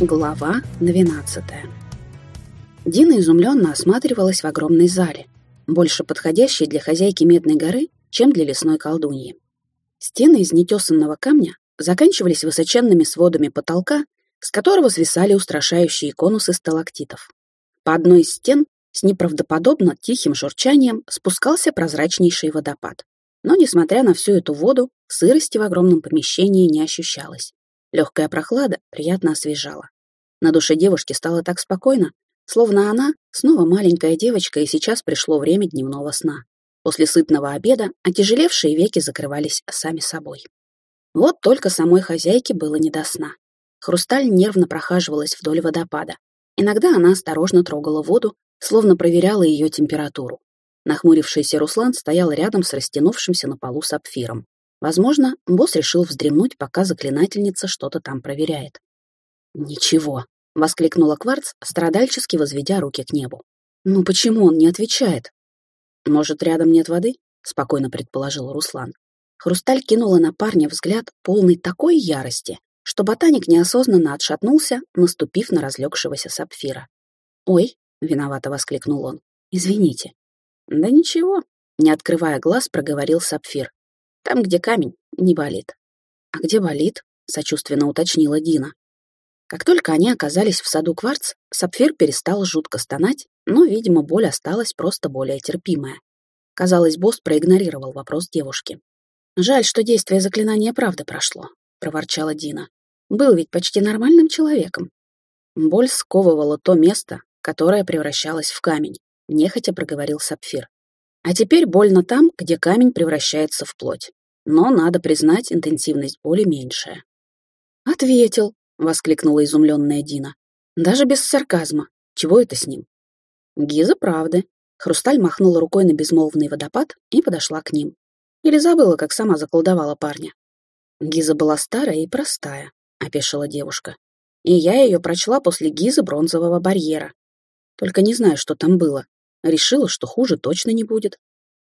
Глава 12 Дина изумленно осматривалась в огромной зале, больше подходящей для хозяйки Медной горы, чем для лесной колдуньи. Стены из нетесанного камня заканчивались высоченными сводами потолка, с которого свисали устрашающие конусы сталактитов. По одной из стен с неправдоподобно тихим журчанием спускался прозрачнейший водопад. Но, несмотря на всю эту воду, сырости в огромном помещении не ощущалось. Легкая прохлада приятно освежала. На душе девушки стало так спокойно, словно она снова маленькая девочка, и сейчас пришло время дневного сна. После сытного обеда отяжелевшие веки закрывались сами собой. Вот только самой хозяйке было не до сна. Хрусталь нервно прохаживалась вдоль водопада. Иногда она осторожно трогала воду, словно проверяла ее температуру. Нахмурившийся Руслан стоял рядом с растянувшимся на полу сапфиром. Возможно, босс решил вздремнуть, пока заклинательница что-то там проверяет. «Ничего», — воскликнула Кварц, страдальчески возведя руки к небу. «Ну почему он не отвечает?» «Может, рядом нет воды?» — спокойно предположил Руслан. Хрусталь кинула на парня взгляд, полный такой ярости, что ботаник неосознанно отшатнулся, наступив на разлегшегося сапфира. «Ой», — виновато воскликнул он, — «извините». «Да ничего», — не открывая глаз, проговорил сапфир. Там, где камень, не болит. А где болит? Сочувственно уточнила Дина. Как только они оказались в саду кварц, Сапфир перестал жутко стонать, но, видимо, боль осталась просто более терпимая. Казалось, босс проигнорировал вопрос девушки. «Жаль, что действие заклинания правда прошло», — проворчала Дина. «Был ведь почти нормальным человеком». Боль сковывала то место, которое превращалось в камень, нехотя проговорил Сапфир. А теперь больно там, где камень превращается в плоть. Но, надо признать, интенсивность боли меньшая. «Ответил», — воскликнула изумленная Дина. «Даже без сарказма. Чего это с ним?» «Гиза правды». Хрусталь махнула рукой на безмолвный водопад и подошла к ним. Или забыла, как сама заколдовала парня. Гиза была старая и простая, — опешила девушка. И я ее прочла после Гизы бронзового барьера. Только не знаю, что там было. Решила, что хуже точно не будет.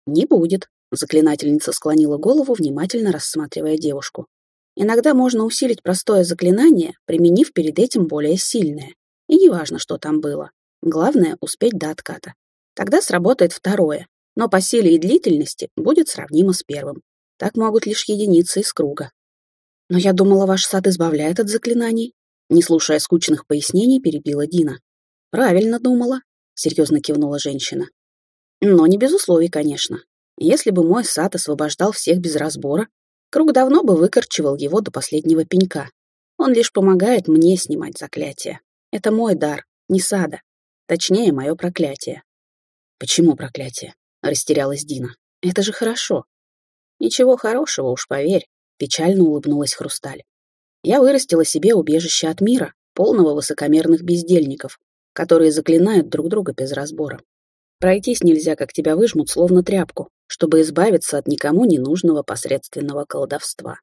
Не будет, заклинательница склонила голову, внимательно рассматривая девушку. Иногда можно усилить простое заклинание, применив перед этим более сильное. И неважно, что там было. Главное — успеть до отката. Тогда сработает второе, но по силе и длительности будет сравнимо с первым. Так могут лишь единицы из круга. Но я думала, ваш сад избавляет от заклинаний. Не слушая скучных пояснений, перебила Дина. Правильно думала. — серьезно кивнула женщина. «Но не без условий, конечно. Если бы мой сад освобождал всех без разбора, круг давно бы выкорчевал его до последнего пенька. Он лишь помогает мне снимать заклятие. Это мой дар, не сада. Точнее, мое проклятие». «Почему проклятие?» — растерялась Дина. «Это же хорошо». «Ничего хорошего, уж поверь», — печально улыбнулась Хрусталь. «Я вырастила себе убежище от мира, полного высокомерных бездельников, которые заклинают друг друга без разбора. Пройтись нельзя, как тебя выжмут, словно тряпку, чтобы избавиться от никому ненужного посредственного колдовства.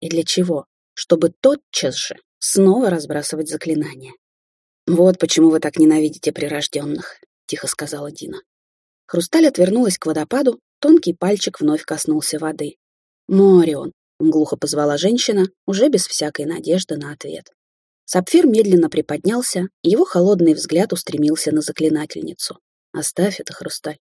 И для чего? Чтобы тотчас же снова разбрасывать заклинания. «Вот почему вы так ненавидите прирожденных», — тихо сказала Дина. Хрусталь отвернулась к водопаду, тонкий пальчик вновь коснулся воды. «Морион», — глухо позвала женщина, уже без всякой надежды на ответ. Сапфир медленно приподнялся, его холодный взгляд устремился на заклинательницу. «Оставь это, хрусталь».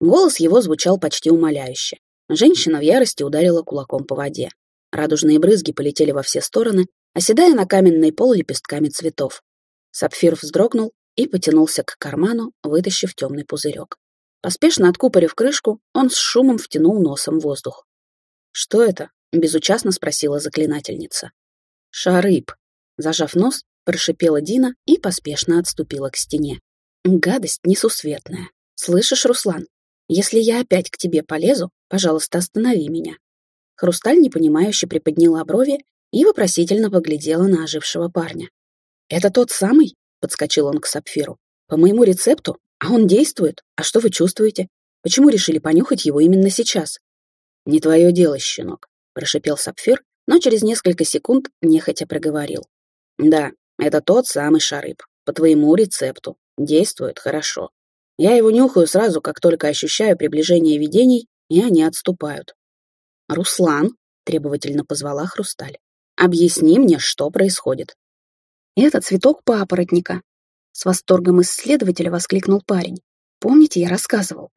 Голос его звучал почти умоляюще. Женщина в ярости ударила кулаком по воде. Радужные брызги полетели во все стороны, оседая на каменный пол лепестками цветов. Сапфир вздрогнул и потянулся к карману, вытащив темный пузырек. Поспешно откупорив крышку, он с шумом втянул носом воздух. «Что это?» — безучастно спросила заклинательница. «Шарыб», Зажав нос, прошипела Дина и поспешно отступила к стене. Гадость несусветная. Слышишь, Руслан? Если я опять к тебе полезу, пожалуйста, останови меня. Хрусталь непонимающе приподняла брови и вопросительно поглядела на ожившего парня. «Это тот самый?» — подскочил он к Сапфиру. «По моему рецепту? А он действует? А что вы чувствуете? Почему решили понюхать его именно сейчас?» «Не твое дело, щенок», — прошипел Сапфир, но через несколько секунд нехотя проговорил. Да, это тот самый шарыб. По твоему рецепту. Действует хорошо. Я его нюхаю сразу, как только ощущаю приближение видений, и они отступают. «Руслан», — требовательно позвала Хрусталь, — «объясни мне, что происходит». Это цветок папоротника. С восторгом исследователя воскликнул парень. Помните, я рассказывал?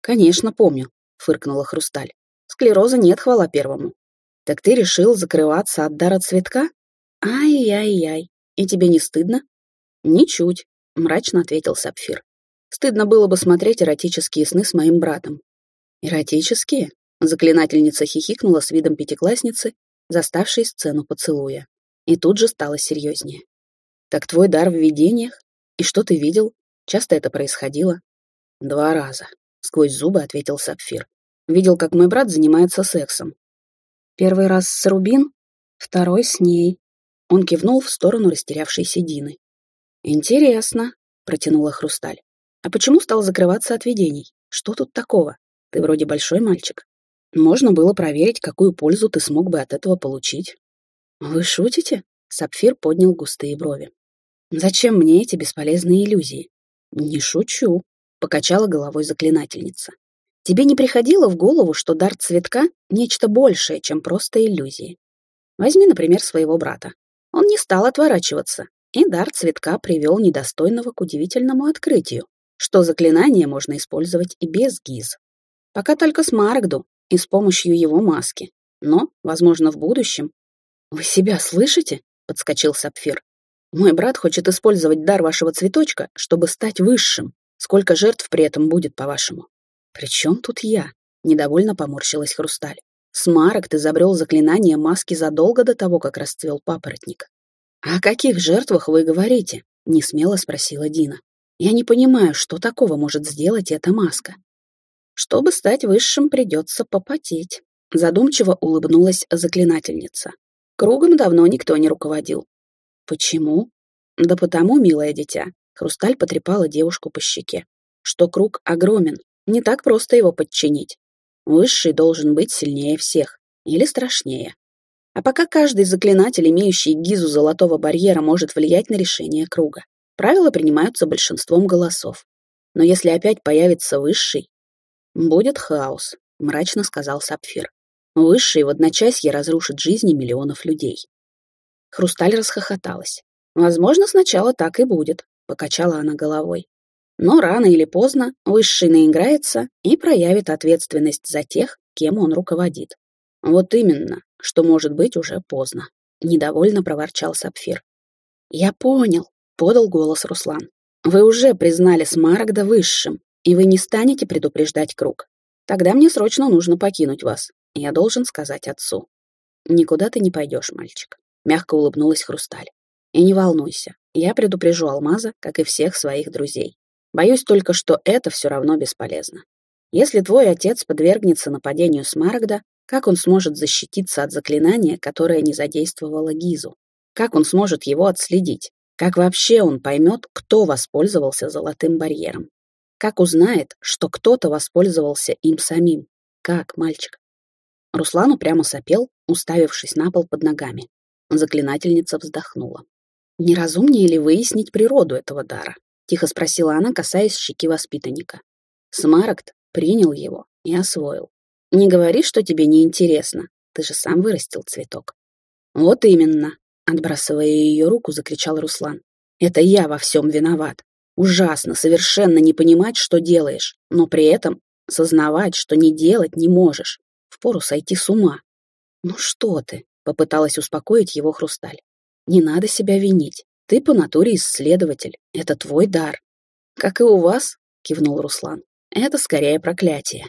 Конечно, помню, фыркнула Хрусталь. Склероза нет, хвала первому. Так ты решил закрываться от дара цветка? Ай-яй-яй. И тебе не стыдно? Ничуть, мрачно ответил Сапфир. Стыдно было бы смотреть эротические сны с моим братом. Эротические? Заклинательница хихикнула с видом пятиклассницы, заставшей сцену поцелуя. И тут же стало серьезнее. «Так твой дар в видениях? И что ты видел? Часто это происходило?» «Два раза», — сквозь зубы ответил Сапфир. «Видел, как мой брат занимается сексом». «Первый раз с Рубин, второй с ней». Он кивнул в сторону растерявшейся Дины. «Интересно», — протянула Хрусталь. «А почему стал закрываться от видений? Что тут такого? Ты вроде большой мальчик. Можно было проверить, какую пользу ты смог бы от этого получить». «Вы шутите?» — Сапфир поднял густые брови. «Зачем мне эти бесполезные иллюзии?» «Не шучу», — покачала головой заклинательница. «Тебе не приходило в голову, что дар цветка — нечто большее, чем просто иллюзии? Возьми, например, своего брата. Он не стал отворачиваться, и дар цветка привел недостойного к удивительному открытию, что заклинание можно использовать и без гиз. Пока только с Маргду и с помощью его маски. Но, возможно, в будущем... «Вы себя слышите?» — подскочил Сапфир. «Мой брат хочет использовать дар вашего цветочка, чтобы стать высшим. Сколько жертв при этом будет, по-вашему?» «При чем тут я?» — недовольно поморщилась Хрусталь. Смарок ты забрел заклинание маски задолго до того, как расцвел папоротник. «О каких жертвах вы говорите?» — несмело спросила Дина. «Я не понимаю, что такого может сделать эта маска. Чтобы стать высшим, придется попотеть». Задумчиво улыбнулась заклинательница. Кругом давно никто не руководил. Почему? Да потому, милое дитя, Хрусталь потрепала девушку по щеке, что круг огромен, не так просто его подчинить. Высший должен быть сильнее всех, или страшнее. А пока каждый заклинатель, имеющий гизу золотого барьера, может влиять на решение круга. Правила принимаются большинством голосов. Но если опять появится высший, будет хаос, мрачно сказал Сапфир. Высший в одночасье разрушит жизни миллионов людей. Хрусталь расхохоталась. Возможно, сначала так и будет, покачала она головой. Но рано или поздно Высший наиграется и проявит ответственность за тех, кем он руководит. Вот именно, что может быть уже поздно. Недовольно проворчал Сапфир. «Я понял», — подал голос Руслан. «Вы уже признали Смарагда высшим, и вы не станете предупреждать круг. Тогда мне срочно нужно покинуть вас. Я должен сказать отцу. Никуда ты не пойдешь, мальчик. Мягко улыбнулась Хрусталь. И не волнуйся, я предупрежу Алмаза, как и всех своих друзей. Боюсь только, что это все равно бесполезно. Если твой отец подвергнется нападению Смарагда, как он сможет защититься от заклинания, которое не задействовало Гизу? Как он сможет его отследить? Как вообще он поймет, кто воспользовался золотым барьером? Как узнает, что кто-то воспользовался им самим? Как, мальчик? Руслан упрямо сопел, уставившись на пол под ногами. Заклинательница вздохнула. «Неразумнее ли выяснить природу этого дара?» — тихо спросила она, касаясь щеки воспитанника. Смарагд принял его и освоил. «Не говори, что тебе не интересно. Ты же сам вырастил цветок». «Вот именно», — отбрасывая ее руку, закричал Руслан. «Это я во всем виноват. Ужасно, совершенно не понимать, что делаешь, но при этом сознавать, что не делать не можешь. Впору сойти с ума. «Ну что ты?» — попыталась успокоить его Хрусталь. «Не надо себя винить. Ты по натуре исследователь. Это твой дар». «Как и у вас», — кивнул Руслан. «Это скорее проклятие.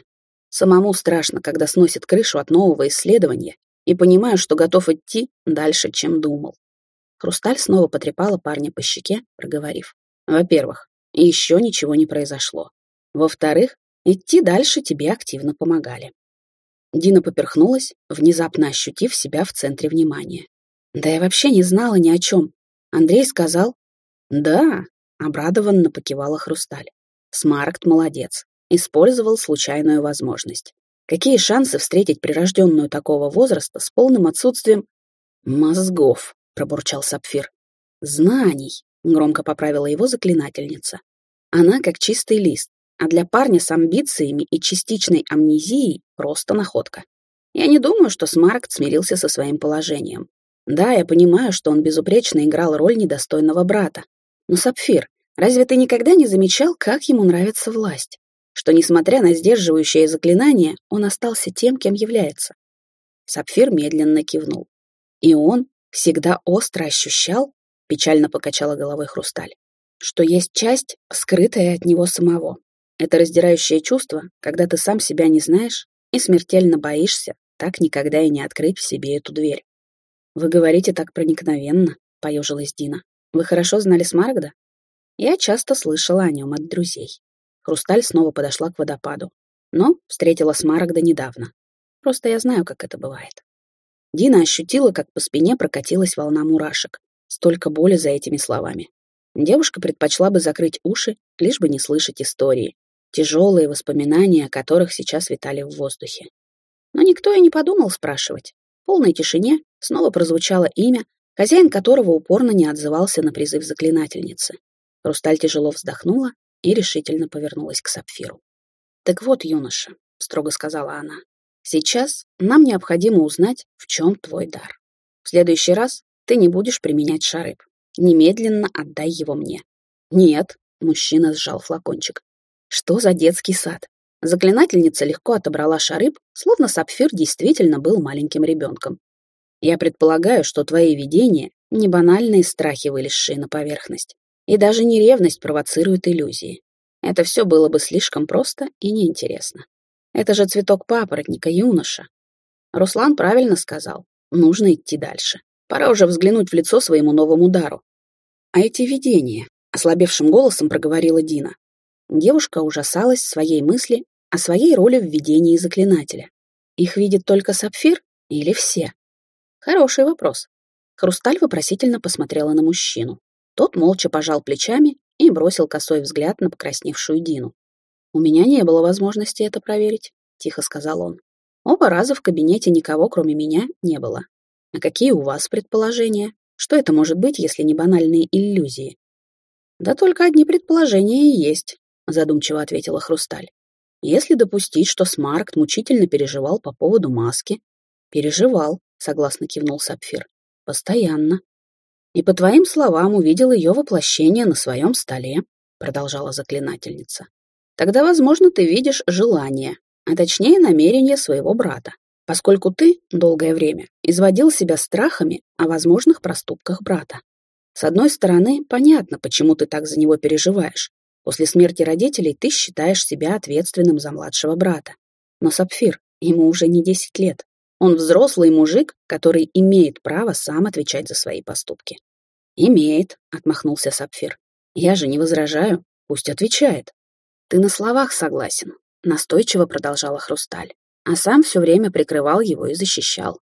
Самому страшно, когда сносит крышу от нового исследования, и понимаю, что готов идти дальше, чем думал». Хрусталь снова потрепала парня по щеке, проговорив. «Во-первых, еще ничего не произошло. Во-вторых, идти дальше тебе активно помогали. Дина поперхнулась, внезапно ощутив себя в центре внимания. «Да я вообще не знала ни о чем. Андрей сказал...» «Да», — обрадованно покивала Хрусталь. «Смаркт молодец. Использовал случайную возможность. Какие шансы встретить прирожденную такого возраста с полным отсутствием...» «Мозгов», — пробурчал Сапфир. «Знаний», — громко поправила его заклинательница. «Она как чистый лист, а для парня с амбициями и частичной амнезией просто находка. Я не думаю, что Смаркт смирился со своим положением. Да, я понимаю, что он безупречно играл роль недостойного брата. Но, Сапфир, разве ты никогда не замечал, как ему нравится власть? Что, несмотря на сдерживающее заклинание, он остался тем, кем является. Сапфир медленно кивнул. И он всегда остро ощущал, печально покачала головой Хрусталь, что есть часть, скрытая от него самого. Это раздирающее чувство, когда ты сам себя не знаешь и смертельно боишься так никогда и не открыть в себе эту дверь. «Вы говорите так проникновенно», — поежилась Дина. «Вы хорошо знали Смаргда?» Я часто слышала о нем от друзей. Хрусталь снова подошла к водопаду, но встретила Смарагда недавно. Просто я знаю, как это бывает. Дина ощутила, как по спине прокатилась волна мурашек. Столько боли за этими словами. Девушка предпочла бы закрыть уши, лишь бы не слышать истории, тяжелые воспоминания о которых сейчас витали в воздухе. Но никто и не подумал спрашивать. В полной тишине снова прозвучало имя, хозяин которого упорно не отзывался на призыв заклинательницы. Хрусталь тяжело вздохнула и решительно повернулась к Сапфиру. «Так вот, юноша», — строго сказала она, — «сейчас нам необходимо узнать, в чем твой дар. В следующий раз ты не будешь применять шарыб. Немедленно отдай его мне». «Нет», — мужчина сжал флакончик. «Что за детский сад? Заклинательница легко отобрала шарыб, словно Сапфир действительно был маленьким ребенком. Я предполагаю, что твои видения — не банальные страхи, вылезшие на поверхность, и даже не ревность провоцирует иллюзии. Это все было бы слишком просто и неинтересно. Это же цветок папоротника, юноша. Руслан правильно сказал. Нужно идти дальше. Пора уже взглянуть в лицо своему новому дару. А эти видения, ослабевшим голосом проговорила Дина. Девушка ужасалась своей мысли о своей роли в видении заклинателя. Их видит только Сапфир или все? Хороший вопрос. Хрусталь вопросительно посмотрела на мужчину. Тот молча пожал плечами и бросил косой взгляд на покрасневшую Дину. «У меня не было возможности это проверить», — тихо сказал он. «Оба раза в кабинете никого, кроме меня, не было. А какие у вас предположения? Что это может быть, если не банальные иллюзии?» «Да только одни предположения и есть», — задумчиво ответила Хрусталь. Если допустить, что Смаркт мучительно переживал по поводу маски. Переживал, согласно кивнул Сапфир. Постоянно. И по твоим словам увидел ее воплощение на своем столе, продолжала заклинательница. Тогда, возможно, ты видишь желание, а точнее намерение своего брата, поскольку ты долгое время изводил себя страхами о возможных проступках брата. С одной стороны, понятно, почему ты так за него переживаешь. После смерти родителей ты считаешь себя ответственным за младшего брата. Но Сапфир, ему уже не 10 лет. Он взрослый мужик, который имеет право сам отвечать за свои поступки. «Имеет», — отмахнулся Сапфир. «Я же не возражаю, пусть отвечает». «Ты на словах согласен», — настойчиво продолжала Хрусталь, а сам все время прикрывал его и защищал.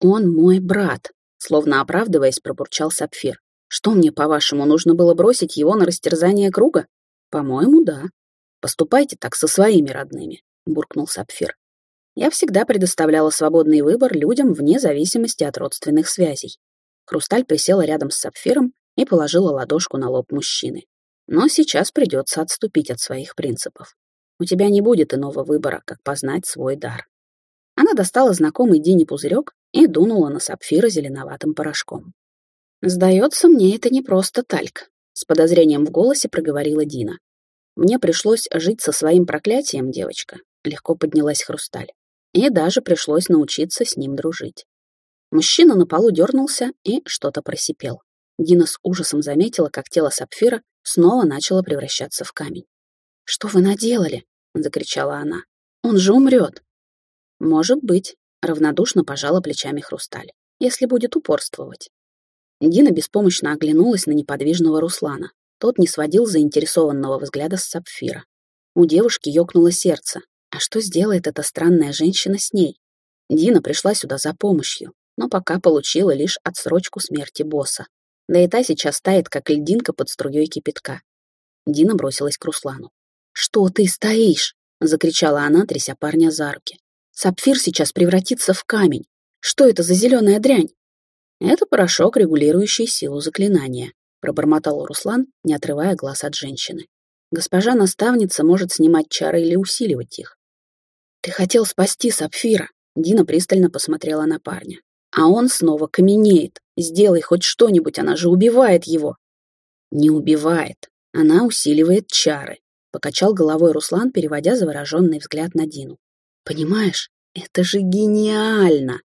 «Он мой брат», — словно оправдываясь, пробурчал Сапфир. «Что мне, по-вашему, нужно было бросить его на растерзание круга? «По-моему, да. Поступайте так со своими родными», — буркнул Сапфир. «Я всегда предоставляла свободный выбор людям вне зависимости от родственных связей». Хрусталь присела рядом с Сапфиром и положила ладошку на лоб мужчины. «Но сейчас придется отступить от своих принципов. У тебя не будет иного выбора, как познать свой дар». Она достала знакомый Дине пузырек и дунула на Сапфира зеленоватым порошком. «Сдается мне, это не просто тальк», с подозрением в голосе проговорила Дина. Мне пришлось жить со своим проклятием, девочка, легко поднялась Хрусталь. И даже пришлось научиться с ним дружить. Мужчина на полу дернулся и что-то просипел. Дина с ужасом заметила, как тело Сапфира снова начало превращаться в камень. «Что вы наделали?» — закричала она. «Он же умрет!» «Может быть», — равнодушно пожала плечами Хрусталь, «если будет упорствовать. Дина беспомощно оглянулась на неподвижного Руслана. Тот не сводил заинтересованного взгляда с Сапфира. У девушки ёкнуло сердце. А что сделает эта странная женщина с ней? Дина пришла сюда за помощью, но пока получила лишь отсрочку смерти босса. Да и та сейчас стоит, как льдинка под струей кипятка. Дина бросилась к Руслану. «Что ты стоишь?» — закричала она, тряся парня за руки. «Сапфир сейчас превратится в камень. Что это за зеленая дрянь?» «Это порошок, регулирующий силу заклинания», — пробормотал Руслан, не отрывая глаз от женщины. «Госпожа наставница может снимать чары или усиливать их». «Ты хотел спасти Сапфира», — Дина пристально посмотрела на парня. А он снова каменеет. Сделай хоть что-нибудь, она же убивает его. Не убивает. Она усиливает чары. Покачал головой Руслан, переводя завороженный взгляд на Дину. Понимаешь, это же гениально.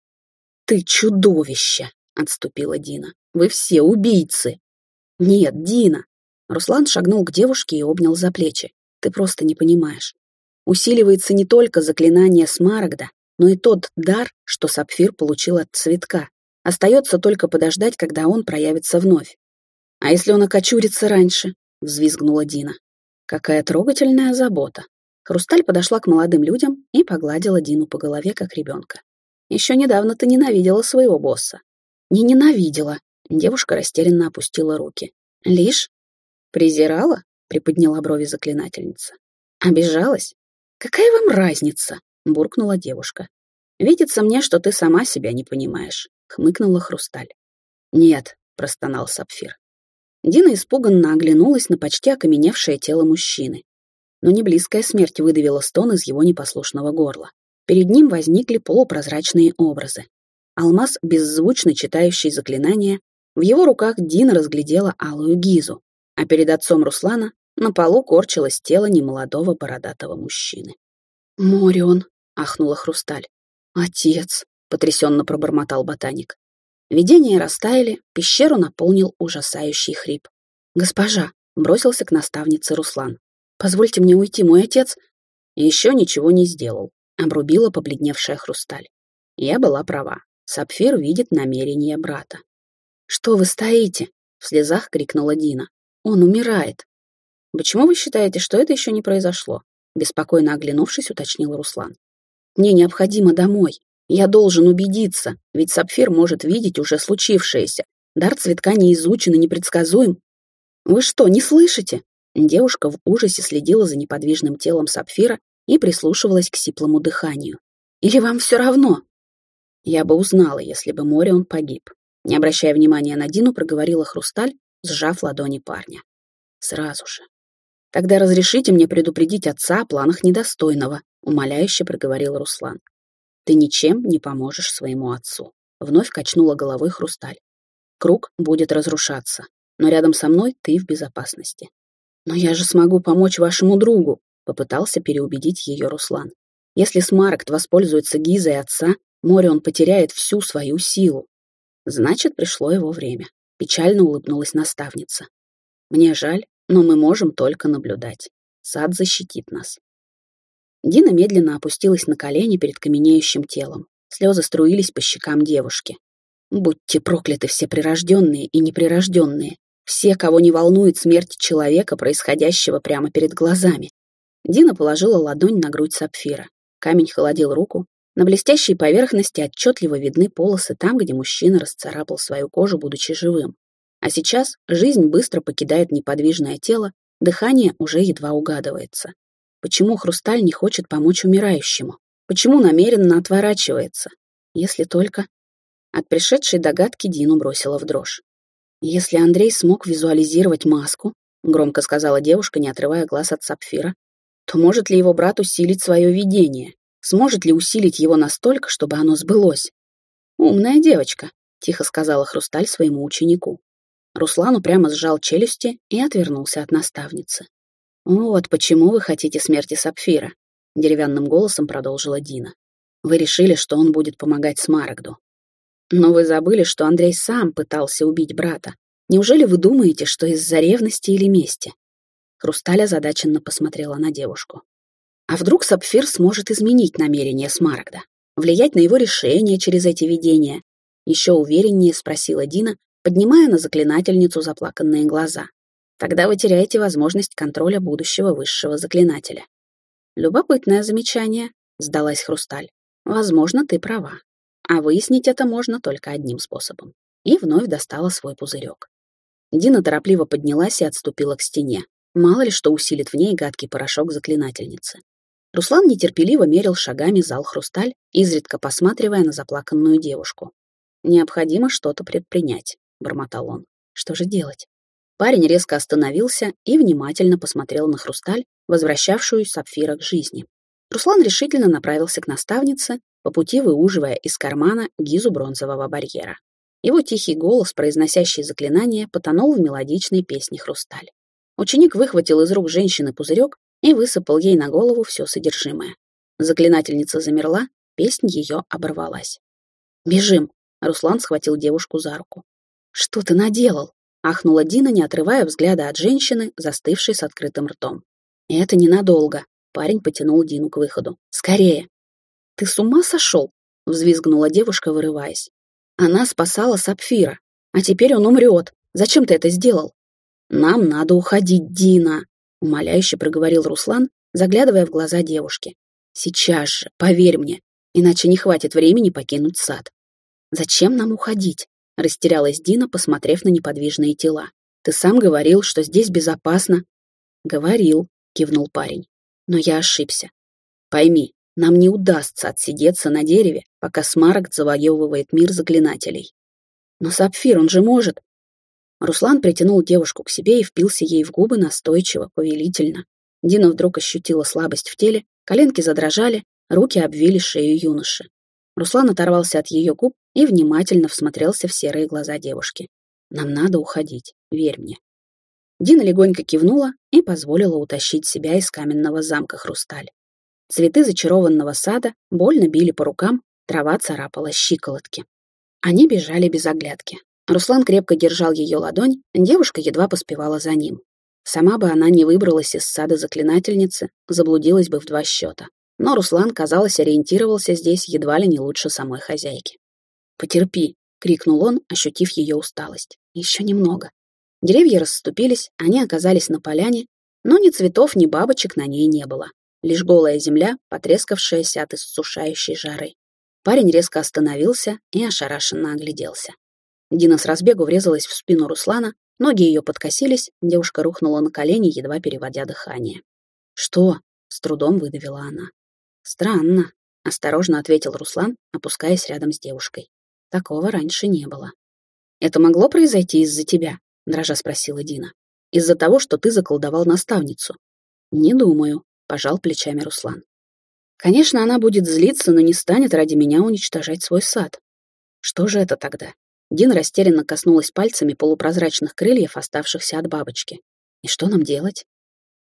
Ты чудовище, отступила Дина. Вы все убийцы. Нет, Дина. Руслан шагнул к девушке и обнял за плечи. Ты просто не понимаешь. Усиливается не только заклинание Смарагда, но и тот дар, что Сапфир получил от цветка. Остается только подождать, когда он проявится вновь. «А если он окочурится раньше?» — взвизгнула Дина. Какая трогательная забота. Хрусталь подошла к молодым людям и погладила Дину по голове, как ребенка. Еще недавно ты ненавидела своего босса. Не ненавидела. Девушка растерянно опустила руки. Лишь презирала? Приподняла брови заклинательница. Обижалась? Какая вам разница? Буркнула девушка. Видится мне, что ты сама себя не понимаешь, хмыкнула Хрусталь. Нет, простонал Сапфир. Дина испуганно оглянулась на почти окаменевшее тело мужчины. Но не близкая смерть выдавила стон из его непослушного горла. Перед ним возникли полупрозрачные образы. Алмаз, беззвучно читающий заклинания, в его руках Дина разглядела алую гизу, а перед отцом Руслана на полу корчилось тело немолодого бородатого мужчины. «Морион!» — ахнула Хрусталь. «Отец!» — потрясенно пробормотал ботаник. Видения растаяли, пещеру наполнил ужасающий хрип. «Госпожа!» — бросился к наставнице Руслан. «Позвольте мне уйти, мой отец...» «Еще ничего не сделал», — обрубила побледневшая Хрусталь. Я была права. Сапфир видит намерения брата. «Что вы стоите?» — в слезах крикнула Дина. «Он умирает». «Почему вы считаете, что это еще не произошло?» Беспокойно оглянувшись, уточнил Руслан. «Мне необходимо домой. Я должен убедиться, ведь Сапфир может видеть уже случившееся. Дар цветка не изучен и непредсказуем. Вы что, не слышите? Девушка в ужасе следила за неподвижным телом Сапфира и прислушивалась к сиплому дыханию. Или вам все равно? Я бы узнала, если бы море он погиб. Не обращая внимания на Дину, проговорила Хрусталь, сжав ладони парня. Сразу же. Тогда разрешите мне предупредить отца о планах недостойного, умоляюще проговорил Руслан. Ты ничем не поможешь своему отцу. Вновь качнула головой хрусталь. Круг будет разрушаться, но рядом со мной ты в безопасности. Но я же смогу помочь вашему другу, попытался переубедить ее Руслан. Если Смарагд воспользуется гизой отца, море он потеряет всю свою силу. Значит, пришло его время. Печально улыбнулась наставница. Мне жаль, но мы можем только наблюдать. Сад защитит нас. Дина медленно опустилась на колени перед каменеющим телом. Слезы струились по щекам девушки. Будьте прокляты все прирожденные и неприрожденные, все, кого не волнует смерть человека, происходящего прямо перед глазами. Дина положила ладонь на грудь сапфира. Камень холодил руку. На блестящей поверхности отчетливо видны полосы там, где мужчина расцарапал свою кожу, будучи живым. А сейчас жизнь быстро покидает неподвижное тело, дыхание уже едва угадывается. Почему Хрусталь не хочет помочь умирающему? Почему намеренно отворачивается? Если только... От пришедшей догадки Дину бросила в дрожь. Если Андрей смог визуализировать маску, громко сказала девушка, не отрывая глаз от сапфира, то может ли его брат усилить свое видение? Сможет ли усилить его настолько, чтобы оно сбылось? «Умная девочка», — тихо сказала Хрусталь своему ученику. Руслан упрямо сжал челюсти и отвернулся от наставницы. «Вот почему вы хотите смерти Сапфира», — деревянным голосом продолжила Дина. «Вы решили, что он будет помогать Смарагду. Но вы забыли, что Андрей сам пытался убить брата. Неужели вы думаете, что из-за ревности или мести?» Хрусталь озадаченно посмотрела на девушку. «А вдруг Сапфир сможет изменить намерение Смарагда? Влиять на его решение через эти видения?» Еще увереннее спросила Дина, поднимая на заклинательницу заплаканные глаза. Тогда вы теряете возможность контроля будущего высшего заклинателя. Любопытное замечание, сдалась Хрусталь. Возможно, ты права. А выяснить это можно только одним способом. И вновь достала свой пузырек. Дина торопливо поднялась и отступила к стене. Мало ли что усилит в ней гадкий порошок заклинательницы. Руслан нетерпеливо мерил шагами зал Хрусталь, изредка посматривая на заплаканную девушку. «Необходимо что-то предпринять», — бормотал он. «Что же делать?» Парень резко остановился и внимательно посмотрел на хрусталь, возвращавшую сапфира к жизни. Руслан решительно направился к наставнице, по пути выуживая из кармана гизу бронзового барьера. Его тихий голос, произносящий заклинание, потонул в мелодичной песне «Хрусталь». Ученик выхватил из рук женщины пузырек и высыпал ей на голову все содержимое. Заклинательница замерла, песнь ее оборвалась. «Бежим!» — Руслан схватил девушку за руку. «Что ты наделал?» — ахнула Дина, не отрывая взгляда от женщины, застывшей с открытым ртом. «Это ненадолго», — парень потянул Дину к выходу. «Скорее!» «Ты с ума сошел?» — взвизгнула девушка, вырываясь. «Она спасала Сапфира, а теперь он умрет. Зачем ты это сделал?» «Нам надо уходить, Дина», — умоляюще проговорил Руслан, заглядывая в глаза девушки. «Сейчас же, поверь мне, иначе не хватит времени покинуть сад». «Зачем нам уходить?» — растерялась Дина, посмотрев на неподвижные тела. «Ты сам говорил, что здесь безопасно». «Говорил», — кивнул парень. «Но я ошибся. Пойми, нам не удастся отсидеться на дереве, пока Смарагд завоевывает мир заклинателей. Но Сапфир, он же может. Руслан притянул девушку к себе и впился ей в губы настойчиво, повелительно. Дина вдруг ощутила слабость в теле, коленки задрожали, руки обвили шею юноши. Руслан оторвался от ее губ и внимательно всмотрелся в серые глаза девушки. «Нам надо уходить, верь мне». Дина легонько кивнула и позволила утащить себя из каменного замка Хрусталь. Цветы зачарованного сада больно били по рукам, трава царапала щиколотки. Они бежали без оглядки. Руслан крепко держал ее ладонь, девушка едва поспевала за ним. Сама бы она не выбралась из сада заклинательницы, заблудилась бы в два счета. Но Руслан, казалось, ориентировался здесь едва ли не лучше самой хозяйки. «Потерпи», — крикнул он, ощутив ее усталость. «Еще немного». Деревья расступились, они оказались на поляне, но ни цветов, ни бабочек на ней не было лишь голая земля, потрескавшаяся от иссушающей жары. Парень резко остановился и ошарашенно огляделся. Дина с разбегу врезалась в спину Руслана, ноги ее подкосились, девушка рухнула на колени, едва переводя дыхание. «Что?» — с трудом выдавила она. «Странно», — осторожно ответил Руслан, опускаясь рядом с девушкой. «Такого раньше не было». «Это могло произойти из-за тебя?» — дрожа спросила Дина. «Из-за того, что ты заколдовал наставницу?» «Не думаю», пожал плечами Руслан. Конечно, она будет злиться, но не станет ради меня уничтожать свой сад. Что же это тогда? Дин растерянно коснулась пальцами полупрозрачных крыльев, оставшихся от бабочки. И что нам делать?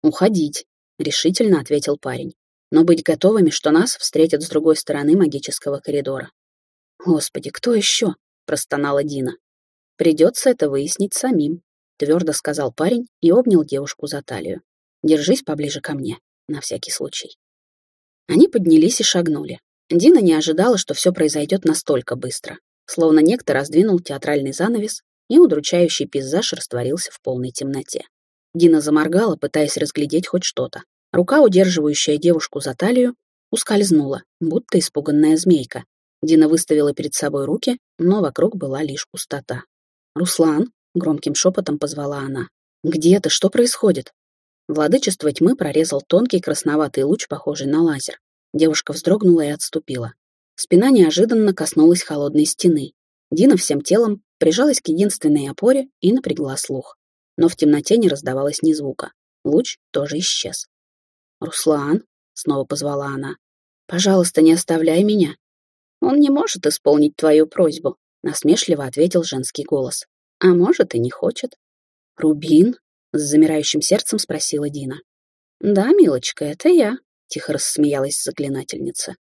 Уходить, решительно ответил парень. Но быть готовыми, что нас встретят с другой стороны магического коридора. Господи, кто еще? простонала Дина. Придется это выяснить самим, твердо сказал парень и обнял девушку за талию. Держись поближе ко мне на всякий случай. Они поднялись и шагнули. Дина не ожидала, что все произойдет настолько быстро. Словно некто раздвинул театральный занавес, и удручающий пейзаж растворился в полной темноте. Дина заморгала, пытаясь разглядеть хоть что-то. Рука, удерживающая девушку за талию, ускользнула, будто испуганная змейка. Дина выставила перед собой руки, но вокруг была лишь пустота. «Руслан», — громким шепотом позвала она, — «где ты? Что происходит?» Владычество тьмы прорезал тонкий красноватый луч, похожий на лазер. Девушка вздрогнула и отступила. Спина неожиданно коснулась холодной стены. Дина всем телом прижалась к единственной опоре и напрягла слух. Но в темноте не раздавалось ни звука. Луч тоже исчез. «Руслан», — снова позвала она, — «пожалуйста, не оставляй меня». «Он не может исполнить твою просьбу», — насмешливо ответил женский голос. «А может, и не хочет». «Рубин?» С замирающим сердцем спросила Дина. «Да, милочка, это я», — тихо рассмеялась заклинательница.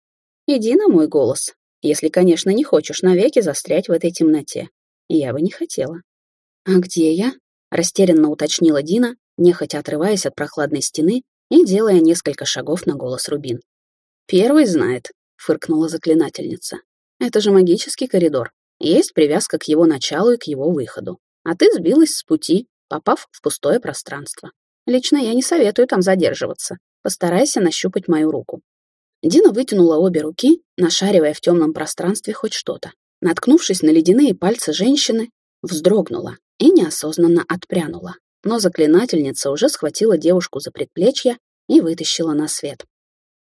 «Иди на мой голос, если, конечно, не хочешь навеки застрять в этой темноте. Я бы не хотела». «А где я?» — растерянно уточнила Дина, нехотя отрываясь от прохладной стены и делая несколько шагов на голос Рубин. «Первый знает», — фыркнула заклинательница. «Это же магический коридор. Есть привязка к его началу и к его выходу. А ты сбилась с пути, попав в пустое пространство. Лично я не советую там задерживаться. Постарайся нащупать мою руку. Дина вытянула обе руки, нашаривая в темном пространстве хоть что-то. Наткнувшись на ледяные пальцы женщины, вздрогнула и неосознанно отпрянула. Но заклинательница уже схватила девушку за предплечье и вытащила на свет.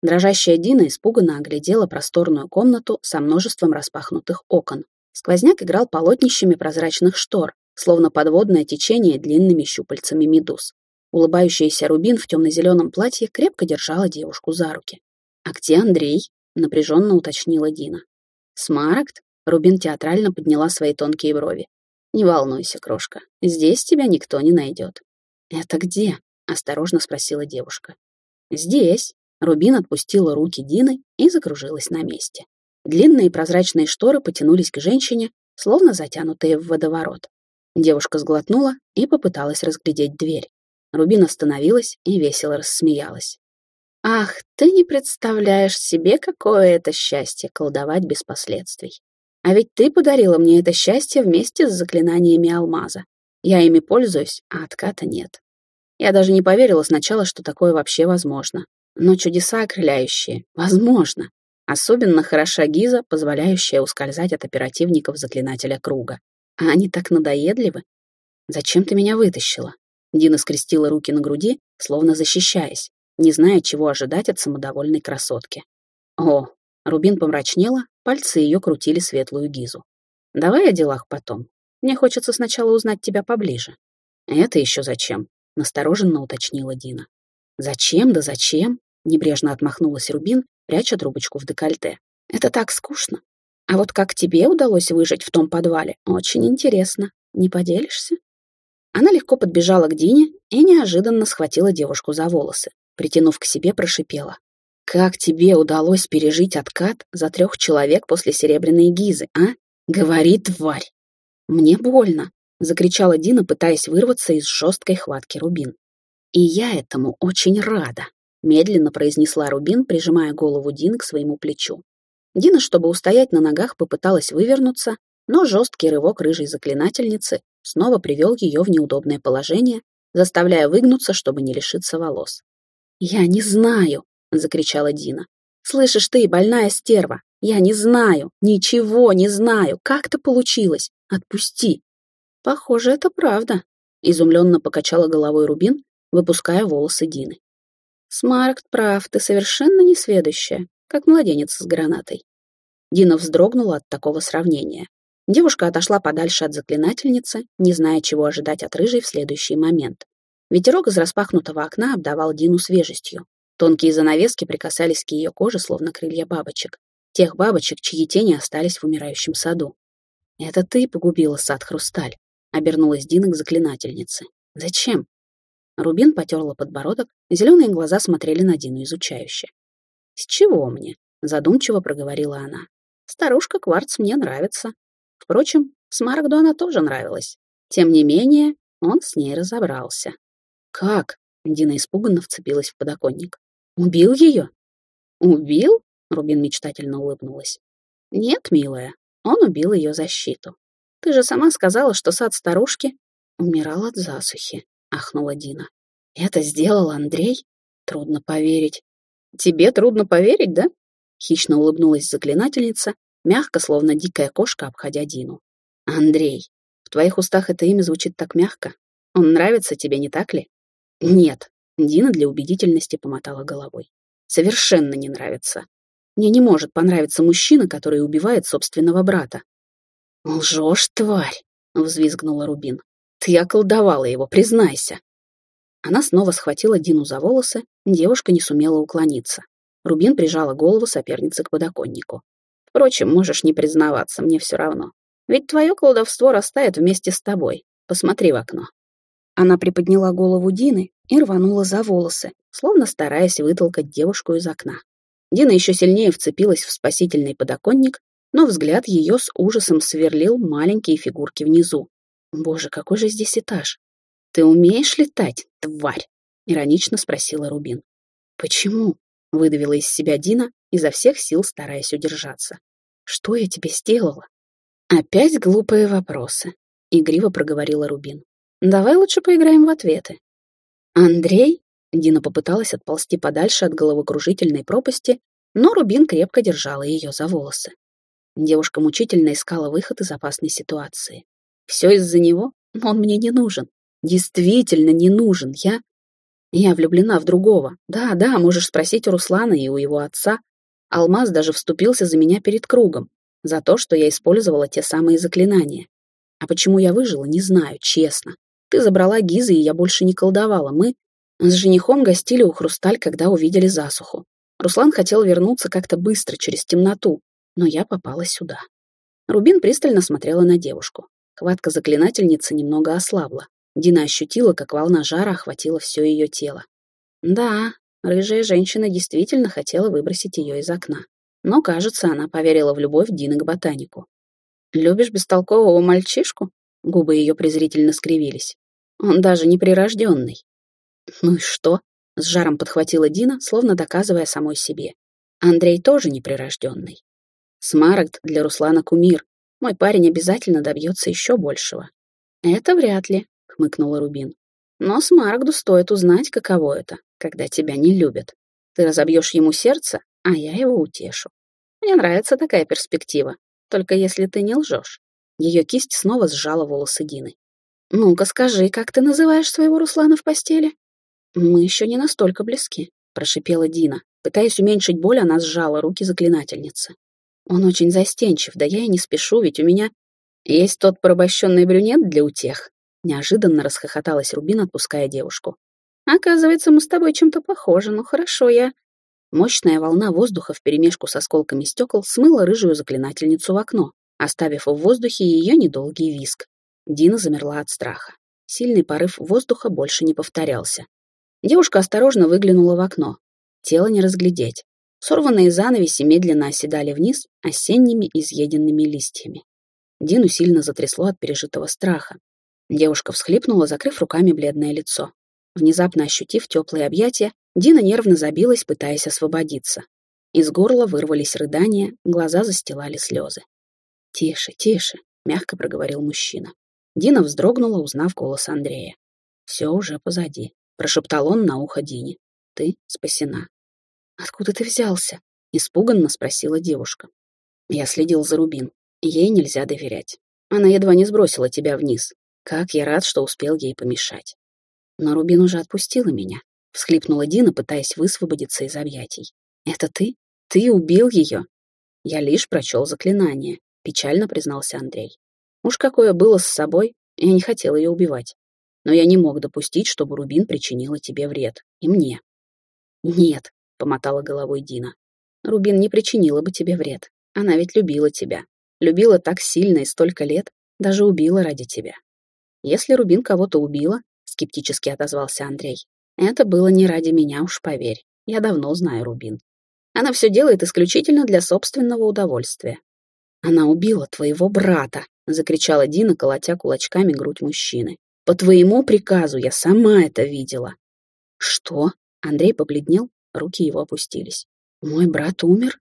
Дрожащая Дина испуганно оглядела просторную комнату со множеством распахнутых окон. Сквозняк играл полотнищами прозрачных штор, словно подводное течение длинными щупальцами медуз. Улыбающаяся Рубин в темно-зеленом платье крепко держала девушку за руки. «А где Андрей?» напряженно уточнила Дина. «Смарагд?» — Рубин театрально подняла свои тонкие брови. «Не волнуйся, крошка, здесь тебя никто не найдет». «Это где?» — осторожно спросила девушка. «Здесь». Рубин отпустила руки Дины и закружилась на месте. Длинные прозрачные шторы потянулись к женщине, словно затянутые в водоворот. Девушка сглотнула и попыталась разглядеть дверь. Рубин остановилась и весело рассмеялась. «Ах, ты не представляешь себе, какое это счастье колдовать без последствий. А ведь ты подарила мне это счастье вместе с заклинаниями алмаза. Я ими пользуюсь, а отката нет. Я даже не поверила сначала, что такое вообще возможно. Но чудеса окрыляющие. Возможно. Особенно хороша гиза, позволяющая ускользать от оперативников заклинателя круга. А они так надоедливы. Зачем ты меня вытащила? Дина скрестила руки на груди, словно защищаясь, не зная, чего ожидать от самодовольной красотки. О, Рубин помрачнела, пальцы ее крутили светлую гизу. Давай о делах потом. Мне хочется сначала узнать тебя поближе. Это еще зачем? Настороженно уточнила Дина. Зачем да зачем? Небрежно отмахнулась Рубин, пряча трубочку в декольте. Это так скучно. А вот как тебе удалось выжить в том подвале, очень интересно. Не поделишься? Она легко подбежала к Дине и неожиданно схватила девушку за волосы. Притянув к себе, прошипела. «Как тебе удалось пережить откат за трех человек после серебряной гизы, а? Говори, тварь!» «Мне больно!» — закричала Дина, пытаясь вырваться из жесткой хватки Рубин. «И я этому очень рада!» — медленно произнесла Рубин, прижимая голову Дины к своему плечу. Дина, чтобы устоять на ногах, попыталась вывернуться, но жесткий рывок рыжей заклинательницы снова привел ее в неудобное положение, заставляя выгнуться, чтобы не лишиться волос. «Я не знаю!» — закричала Дина. «Слышишь ты, больная стерва! Я не знаю! Ничего не знаю! Как это получилось? Отпусти!» «Похоже, это правда», — изумленно покачала головой Рубин, выпуская волосы Дины. «Смаркт прав, ты совершенно несведущая, как младенец с гранатой». Дина вздрогнула от такого сравнения. Девушка отошла подальше от заклинательницы, не зная, чего ожидать от рыжей в следующий момент. Ветерок из распахнутого окна обдавал Дину свежестью. Тонкие занавески прикасались к ее коже, словно крылья бабочек. Тех бабочек, чьи тени остались в умирающем саду. «Это ты погубила сад Хрусталь», — обернулась Дина к заклинательнице. «Зачем?» Рубин потерла подбородок, зеленые глаза смотрели на Дину изучающе. «С чего мне?» — задумчиво проговорила она. «Старушка Кварц мне нравится. Впрочем, Смарагду она тоже нравилась. Тем не менее, он с ней разобрался. «Как?» — Дина испуганно вцепилась в подоконник. «Убил ее?» «Убил?» — Рубин мечтательно улыбнулась. «Нет, милая, он убил ее защиту. Ты же сама сказала, что сад старушки умирал от засухи», — ахнула Дина. «Это сделал Андрей? Трудно поверить». «Тебе трудно поверить, да?» — хищно улыбнулась заклинательница, мягко, словно дикая кошка, обходя Дину. «Андрей, в твоих устах это имя звучит так мягко. Он нравится тебе, не так ли?» «Нет», — Дина для убедительности помотала головой. «Совершенно не нравится. Мне не может понравиться мужчина, который убивает собственного брата». «Лжешь, тварь!» — взвизгнула Рубин. «Ты околдовала его, признайся!» Она снова схватила Дину за волосы, девушка не сумела уклониться. Рубин прижала голову соперницы к подоконнику. Впрочем, можешь не признаваться, мне все равно. Ведь твое колдовство растает вместе с тобой. Посмотри в окно». Она приподняла голову Дины и рванула за волосы, словно стараясь вытолкать девушку из окна. Дина еще сильнее вцепилась в спасительный подоконник, но взгляд ее с ужасом сверлил маленькие фигурки внизу. «Боже, какой же здесь этаж! Ты умеешь летать, тварь?» — иронично спросила Рубин. «Почему?» — выдавила из себя Дина, изо всех сил стараясь удержаться. «Что я тебе сделала?» «Опять глупые вопросы», — игриво проговорила Рубин. «Давай лучше поиграем в ответы». «Андрей?» — Дина попыталась отползти подальше от головокружительной пропасти, но Рубин крепко держала ее за волосы. Девушка мучительно искала выход из опасной ситуации. «Все из-за него? Он мне не нужен. Действительно не нужен. Я... Я влюблена в другого. Да, да, можешь спросить у Руслана и у его отца. Алмаз даже вступился за меня перед кругом, за то, что я использовала те самые заклинания. А почему я выжила, не знаю, честно. Ты забрала Гизы, и я больше не колдовала. Мы с женихом гостили у Хрусталь, когда увидели засуху. Руслан хотел вернуться как-то быстро, через темноту, но я попала сюда. Рубин пристально смотрела на девушку. Хватка заклинательницы немного ослабла. Дина ощутила, как волна жара охватила все ее тело. Да, рыжая женщина действительно хотела выбросить ее из окна. Но, кажется, она поверила в любовь Дины к ботанику. «Любишь бестолкового мальчишку?» Губы ее презрительно скривились. «Он даже не прирожденный». «Ну и что?» — с жаром подхватила Дина, словно доказывая самой себе. «Андрей тоже неприрожденный. Смарагд для Руслана кумир. Мой парень обязательно добьется еще большего». «Это вряд ли», — хмыкнула Рубин. «Но Смарагду стоит узнать, каково это, когда тебя не любят. Ты разобьешь ему сердце, а я его утешу. Мне нравится такая перспектива, только если ты не лжешь. Ее кисть снова сжала волосы Дины. «Ну-ка скажи, как ты называешь своего Руслана в постели?» «Мы еще не настолько близки», — прошипела Дина. Пытаясь уменьшить боль, она сжала руки заклинательницы. «Он очень застенчив, да я и не спешу, ведь у меня есть тот порабощенный брюнет для утех». Неожиданно расхохоталась Рубин, отпуская девушку. «Оказывается, мы с тобой чем-то похожи, ну хорошо, я...» Мощная волна воздуха вперемешку с осколками стекол смыла рыжую заклинательницу в окно, оставив в воздухе ее недолгий виск. Дина замерла от страха. Сильный порыв воздуха больше не повторялся. Девушка осторожно выглянула в окно. Тело не разглядеть. Сорванные занавеси медленно оседали вниз осенними изъеденными листьями. Дину сильно затрясло от пережитого страха. Девушка всхлипнула, закрыв руками бледное лицо. Внезапно ощутив теплые объятия, Дина нервно забилась, пытаясь освободиться. Из горла вырвались рыдания, глаза застилали слезы. «Тише, тише», — мягко проговорил мужчина. Дина вздрогнула, узнав голос Андрея. «Все уже позади. — прошептал он на ухо Дине. «Ты спасена». «Откуда ты взялся?» — испуганно спросила девушка. Я следил за Рубин. Ей нельзя доверять. Она едва не сбросила тебя вниз. Как я рад, что успел ей помешать. Но Рубин уже отпустила меня. Всхлипнула Дина, пытаясь высвободиться из объятий. «Это ты? Ты убил ее?» Я лишь прочел заклинание, печально признался Андрей. Уж какое было с собой, я не хотел ее убивать но я не мог допустить, чтобы Рубин причинила тебе вред. И мне. Нет, — помотала головой Дина. Рубин не причинила бы тебе вред. Она ведь любила тебя. Любила так сильно и столько лет, даже убила ради тебя. Если Рубин кого-то убила, — скептически отозвался Андрей, — это было не ради меня, уж поверь. Я давно знаю Рубин. Она все делает исключительно для собственного удовольствия. Она убила твоего брата, — закричала Дина, колотя кулачками грудь мужчины. По твоему приказу я сама это видела. Что? Андрей побледнел, руки его опустились. Мой брат умер?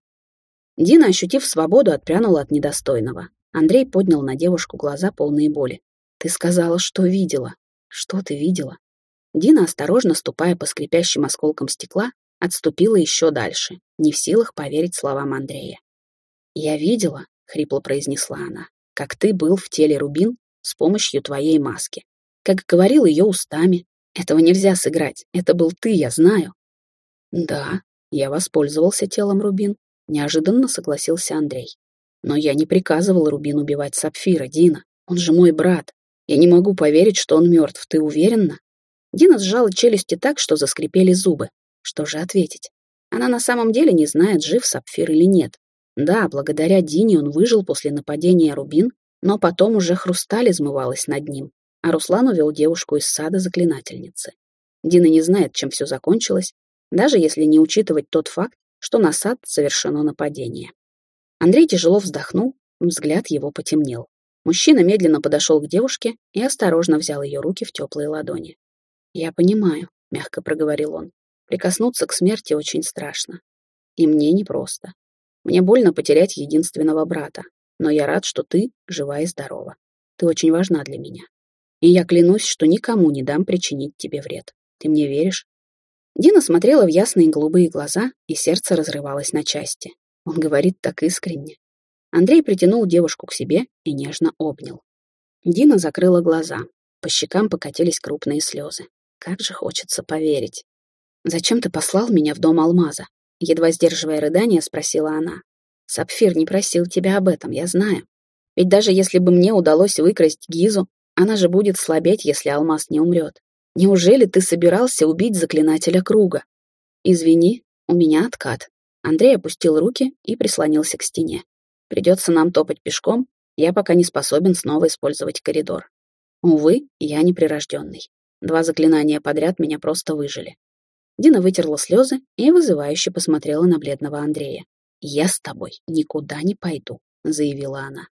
Дина, ощутив свободу, отпрянула от недостойного. Андрей поднял на девушку глаза полные боли. Ты сказала, что видела. Что ты видела? Дина, осторожно ступая по скрипящим осколкам стекла, отступила еще дальше, не в силах поверить словам Андрея. «Я видела», — хрипло произнесла она, — «как ты был в теле Рубин с помощью твоей маски как говорил ее устами. Этого нельзя сыграть, это был ты, я знаю. Да, я воспользовался телом Рубин, неожиданно согласился Андрей. Но я не приказывал Рубин убивать Сапфира, Дина. Он же мой брат. Я не могу поверить, что он мертв, ты уверена? Дина сжала челюсти так, что заскрипели зубы. Что же ответить? Она на самом деле не знает, жив Сапфир или нет. Да, благодаря Дине он выжил после нападения Рубин, но потом уже хрусталь измывалась над ним, а Руслан увел девушку из сада заклинательницы. Дина не знает, чем все закончилось, даже если не учитывать тот факт, что на сад совершено нападение. Андрей тяжело вздохнул, взгляд его потемнел. Мужчина медленно подошел к девушке и осторожно взял ее руки в теплые ладони. «Я понимаю», — мягко проговорил он, — «прикоснуться к смерти очень страшно. И мне непросто. Мне больно потерять единственного брата, но я рад, что ты жива и здорова. Ты очень важна для меня. И я клянусь, что никому не дам причинить тебе вред. Ты мне веришь?» Дина смотрела в ясные голубые глаза, и сердце разрывалось на части. Он говорит так искренне. Андрей притянул девушку к себе и нежно обнял. Дина закрыла глаза. По щекам покатились крупные слезы. Как же хочется поверить. «Зачем ты послал меня в дом Алмаза?» Едва сдерживая рыдание, спросила она. «Сапфир не просил тебя об этом, я знаю. Ведь даже если бы мне удалось выкрасть Гизу, она же будет слабеть, если алмаз не умрет. Неужели ты собирался убить заклинателя круга? Извини, У меня откат. Андрей опустил руки и прислонился к стене. Придется нам топать пешком, я пока не способен снова использовать коридор. Увы, я неприрожденный. Два заклинания подряд меня просто выжили. Дина вытерла слезы и вызывающе посмотрела на бледного Андрея. «Я с тобой никуда не пойду», — заявила она.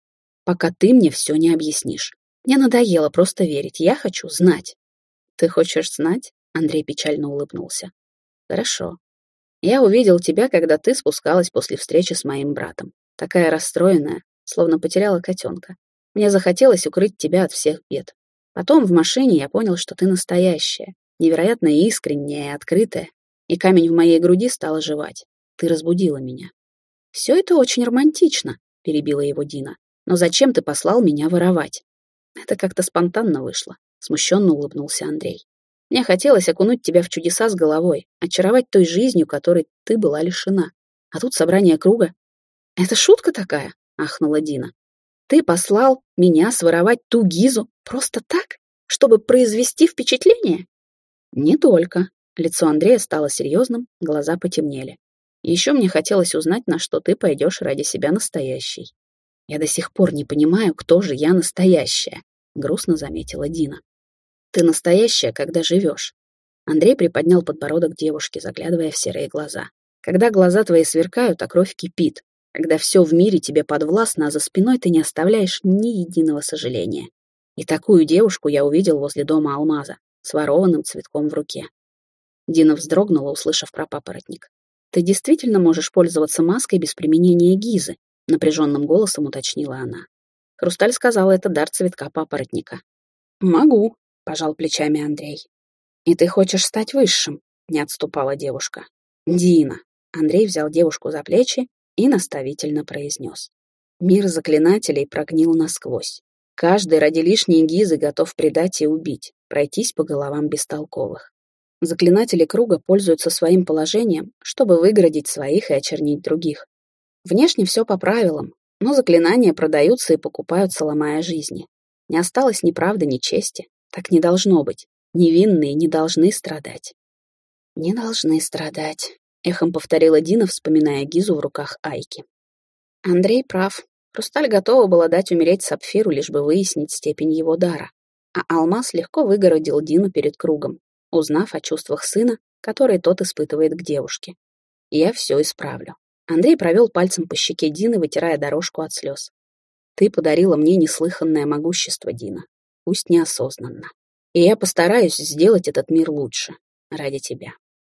«Пока ты мне все не объяснишь. Мне надоело просто верить, я хочу знать». «Ты хочешь знать?» — Андрей печально улыбнулся. «Хорошо. Я увидел тебя, когда ты спускалась после встречи с моим братом. Такая расстроенная, словно потеряла котенка. Мне захотелось укрыть тебя от всех бед. Потом в машине я понял, что ты настоящая, невероятно искренняя и открытая, и камень в моей груди стал оживать. Ты разбудила меня. «Все это очень романтично», — перебила его Дина. «Но зачем ты послал меня воровать?» Это как-то спонтанно вышло, смущенно улыбнулся Андрей. Мне хотелось окунуть тебя в чудеса с головой, очаровать той жизнью, которой ты была лишена. А тут собрание круга. Это шутка такая, ахнула Дина. Ты послал меня своровать ту Гизу просто так, чтобы произвести впечатление? Не только. Лицо Андрея стало серьезным, глаза потемнели. Еще мне хотелось узнать, на что ты пойдешь ради себя настоящей. Я до сих пор не понимаю, кто же я настоящая, грустно заметила Дина. Ты настоящая, когда живешь. Андрей приподнял подбородок девушки, заглядывая в серые глаза. Когда глаза твои сверкают, а кровь кипит. Когда все в мире тебе подвластно, а за спиной ты не оставляешь ни единого сожаления. И такую девушку я увидел возле дома Алмаза, с ворованным цветком в руке. Дина вздрогнула, услышав про папоротник. «Ты действительно можешь пользоваться маской без применения гизы?» — напряженным голосом уточнила она. Хрусталь сказала, это дар цветка папоротника. «Могу», — пожал плечами Андрей. «И ты хочешь стать высшим?» — не отступала девушка. «Дина». Андрей взял девушку за плечи и наставительно произнес. «Мир заклинателей прогнил насквозь. Каждый ради лишней гизы готов предать и убить, пройтись по головам бестолковых. Заклинатели круга пользуются своим положением, чтобы выгородить своих и очернить других. Внешне все по правилам, но заклинания продаются и покупаются, ломая жизни. Не осталось ни правды, ни чести. Так не должно быть. Невинные не должны страдать. «Не должны страдать», — эхом повторила Дина, вспоминая Гизу в руках Айки. Андрей прав. Хрусталь готова была дать умереть Сапфиру, лишь бы выяснить степень его дара. А Алмаз легко выгородил Дину перед кругом, узнав о чувствах сына, которые тот испытывает к девушке. Я все исправлю. Андрей провел пальцем по щеке Дины, вытирая дорожку от слез. Ты подарила мне неслыханное могущество, Дина, пусть неосознанно. И я постараюсь сделать этот мир лучше ради тебя.